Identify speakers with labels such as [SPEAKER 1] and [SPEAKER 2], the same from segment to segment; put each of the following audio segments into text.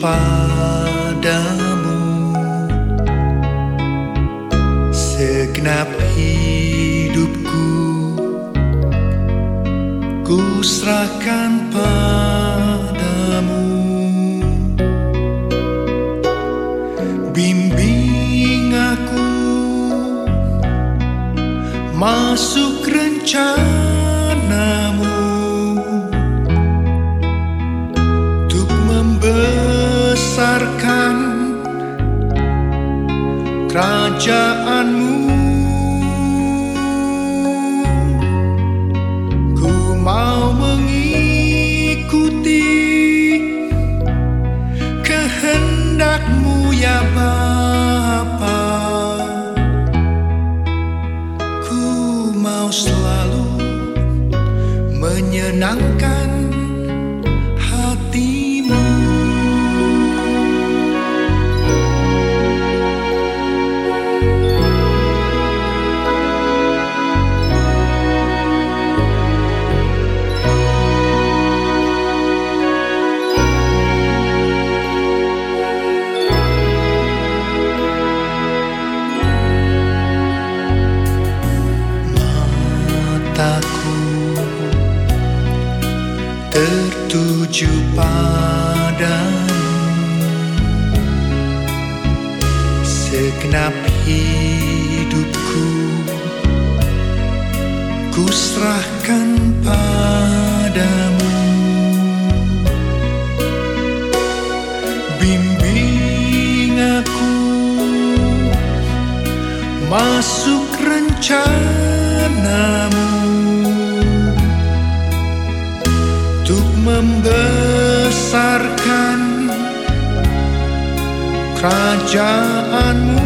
[SPEAKER 1] padamu. Segenap hidupku Ku serahkan padamu. Bimbing aku Masuk rencanamu kerajaanmu Ku mau mengikuti kehendakmu ya Bapa. Ku mau selalu menyenangkan tertuju padamu Segenap hidupku Ku serahkan padamu. Bimbing aku Masuk rencanamu membesarkan kerajaanmu.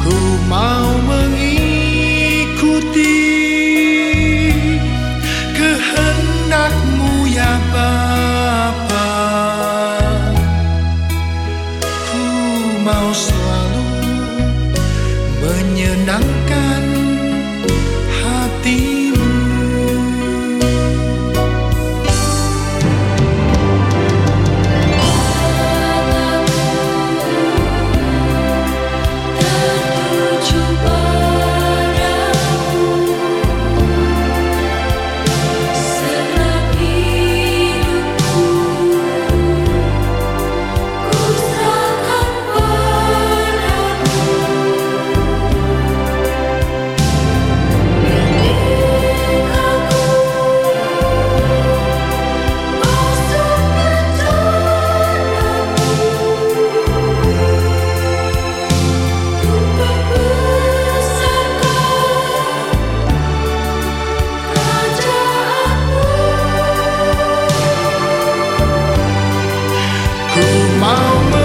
[SPEAKER 1] Ku mau mengikuti kehendakmu ya Bapa. Ku mau selalu menyenangkan hati mal